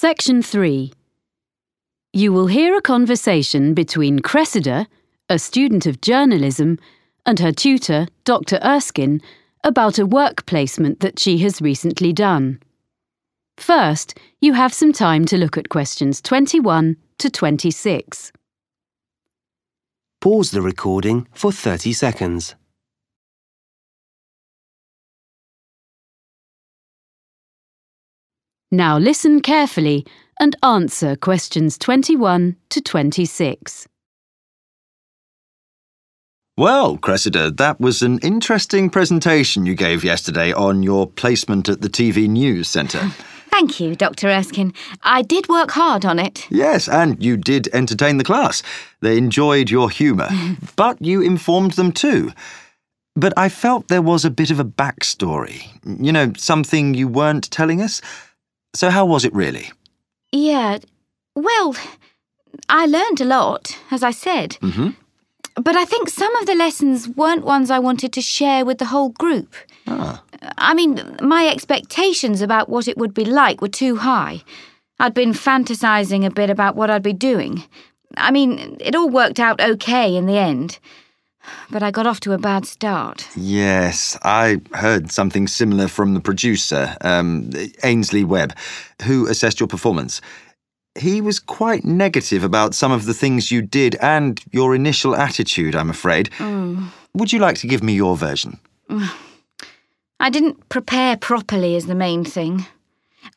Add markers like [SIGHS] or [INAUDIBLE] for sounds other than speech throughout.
Section 3. You will hear a conversation between Cressida, a student of journalism, and her tutor, Dr. Erskine, about a work placement that she has recently done. First, you have some time to look at questions 21 to 26. Pause the recording for 30 seconds. Now listen carefully and answer questions 21 to 26. Well, Cressida, that was an interesting presentation you gave yesterday on your placement at the TV News Centre. [LAUGHS] Thank you, Dr. Erskine. I did work hard on it. yes, and you did entertain the class. They enjoyed your humour, [LAUGHS] but you informed them too. But I felt there was a bit of a backstory. You know, something you weren't telling us. So, how was it really? Yeah, well, I learned a lot, as I said. hmm But I think some of the lessons weren't ones I wanted to share with the whole group. Ah. I mean, my expectations about what it would be like were too high. I'd been fantasizing a bit about what I'd be doing. I mean, it all worked out okay in the end. But I got off to a bad start. Yes, I heard something similar from the producer, um, Ainsley Webb, who assessed your performance. He was quite negative about some of the things you did and your initial attitude, I'm afraid. Would you like to give me your version? [SIGHS] I didn't prepare properly, is the main thing.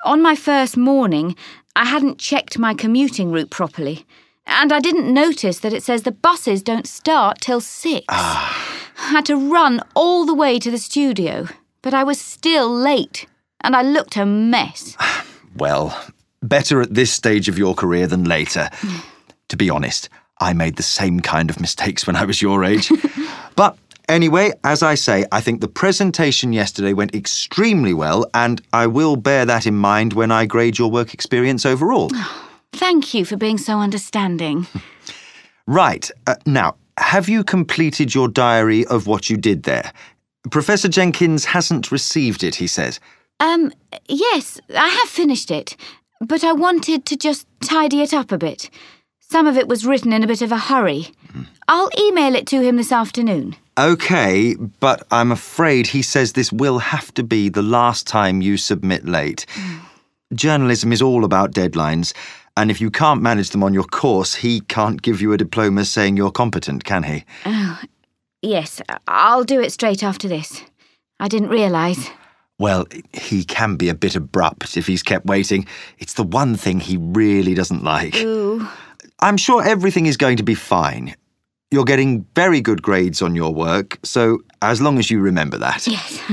On my first morning, I hadn't checked my commuting route properly. And I didn't notice that it says the buses don't start till six. Ah. I had to run all the way to the studio, but I was still late, and I looked a mess. [SIGHS] Well, better at this stage of your career than later. [SIGHS] to be honest, I made the same kind of mistakes when I was your age. [LAUGHS] but anyway, as I say, I think the presentation yesterday went extremely well, and I will bear that in mind when I grade your work experience overall. [SIGHS] Thank you for being so understanding. [LAUGHS] right, uh, now, have you completed your diary of what you did there? Professor Jenkins hasn't received it, he says. Um, yes, I have finished it, but I wanted to just tidy it up a bit. Some of it was written in a bit of a hurry. I'll email it to him this afternoon. Okay, but I'm afraid he says this will have to be the last time you submit late. Journalism is all about deadlines, and if you can't manage them on your course, he can't give you a diploma saying you're competent, can he? Oh, yes, I'll do it straight after this. I didn't realise. Well, he can be a bit abrupt if he's kept waiting. It's the one thing he really doesn't like. Ooh. I'm sure everything is going to be fine. You're getting very good grades on your work, so as long as you remember that. Yes. [LAUGHS]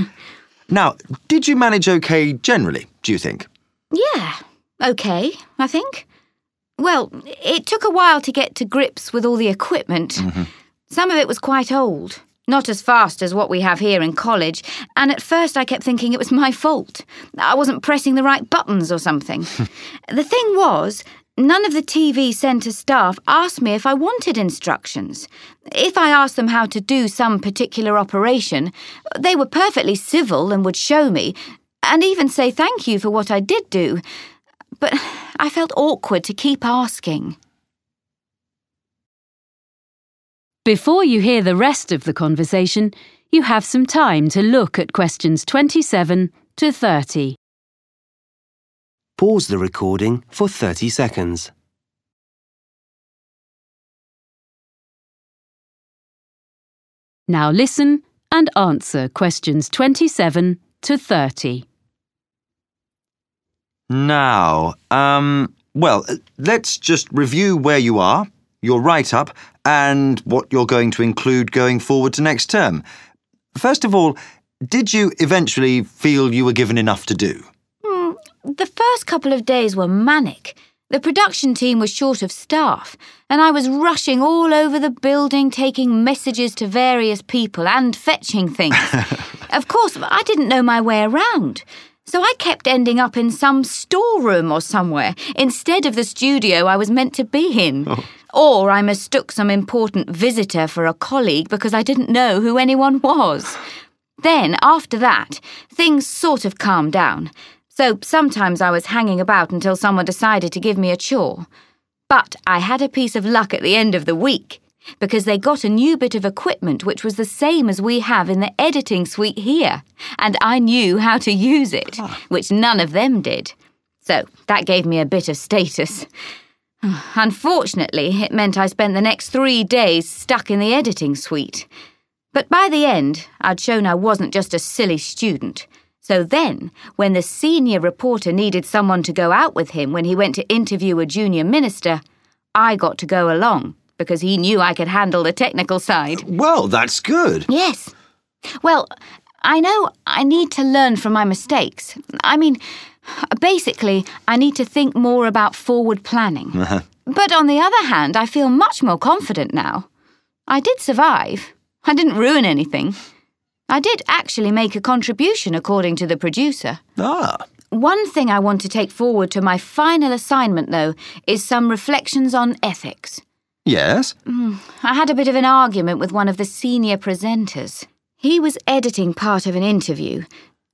Now, did you manage okay generally, do you think? yeah. Okay, I think. Well, it took a while to get to grips with all the equipment. Mm-hmm. Some of it was quite old. Not as fast as what we have here in college, and at first I kept thinking it was my fault. I wasn't pressing the right buttons or something. [LAUGHS] the thing was, none of the TV centre staff asked me if I wanted instructions. If I asked them how to do some particular operation, they were perfectly civil and would show me, and even say thank you for what I did do. But [SIGHS] I felt awkward to keep asking. Before you hear the rest of the conversation, you have some time to look at questions 27 to 30. Pause the recording for 30 seconds. Now listen and answer questions 27 to 30. Now, um, well, let's just review where you are, your write up, and what you're going to include going forward to next term. First of all, did you eventually feel you were given enough to do? The first couple of days were manic. The production team was short of staff, and I was rushing all over the building, taking messages to various people and fetching things. [LAUGHS] of course, I didn't know my way around. So I kept ending up in some storeroom or somewhere instead of the studio I was meant to be in. Oh. Or I mistook some important visitor for a colleague because I didn't know who anyone was. Then, after that, things sort of calmed down. So sometimes I was hanging about until someone decided to give me a chore. But I had a piece of luck at the end of the week because they got a new bit of equipment which was the same as we have in the editing suite here, and I knew how to use it, ah. which none of them did. So that gave me a bit of status. [SIGHS] Unfortunately, it meant I spent the next three days stuck in the editing suite. But by the end, I'd shown I wasn't just a silly student. So then, when the senior reporter needed someone to go out with him when he went to interview a junior minister, I got to go along because he knew I could handle the technical side. Well, that's good. Yes. Well, I know I need to learn from my mistakes. I mean, basically, I need to think more about forward planning. [LAUGHS] But on the other hand, I feel much more confident now. I did survive. I didn't ruin anything. I did actually make a contribution, according to the producer. Ah. One thing I want to take forward to my final assignment, though, is some reflections on ethics. Yes? I had a bit of an argument with one of the senior presenters. He was editing part of an interview,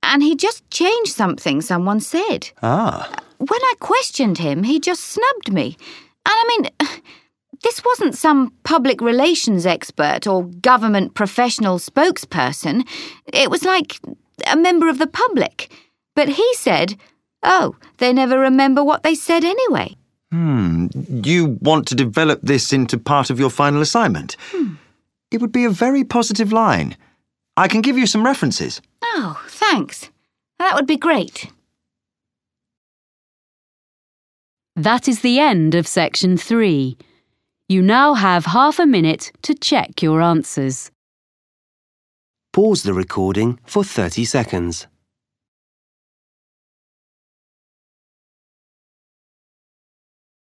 and he just changed something someone said. Ah. When I questioned him, he just snubbed me. And I mean, [SIGHS] this wasn't some public relations expert or government professional spokesperson. It was like a member of the public. But he said, oh, they never remember what they said anyway. Hmm. You want to develop this into part of your final assignment? It would be a very positive line. I can give you some references. Oh, thanks. That would be great. That is the end of section three. You now have half a minute to check your answers. Pause the recording for 30 seconds.